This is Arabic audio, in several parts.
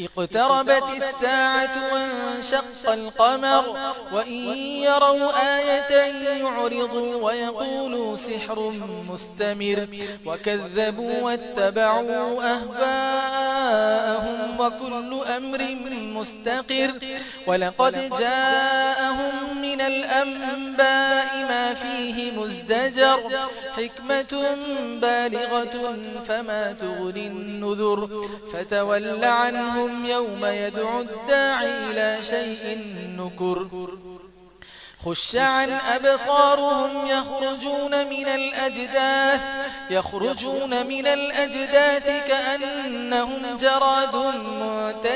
اقتربت الساعة وانشق القمر وإن يروا آية يعرضوا ويقولوا سحر مستمر وكذبوا واتبعوا أهباءهم وكل أمر مستقر ولقد جاءهم من من الأنباء ما فيه مزدجر حكمة بالغة فما تغني النذر. فتول عنهم يوم يدعو الداعي إلى شيء نكر. خش عن أبصارهم يخرجون من الأجداث يخرجون من الأجداث كأنهم جراد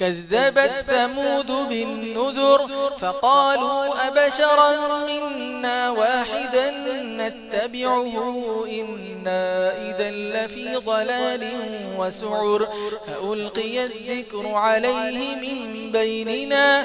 كذبت ثمود بالنذر فقالوا أبشرا منا واحدا نتبعه إنا إذا لفي ضلال وسعر فألقي الذكر عليه من بيننا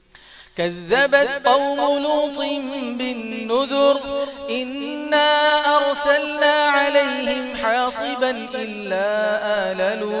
كذبت قوم لوط بالنذر. إنا أرسلنا عليهم حاصبا إلا آل لوط.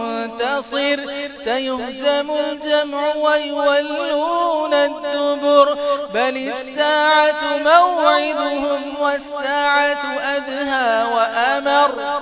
منتصر سيهزم الجمع ويولون الدبر. بل الساعة موعدهم والساعة أذهى وأمر.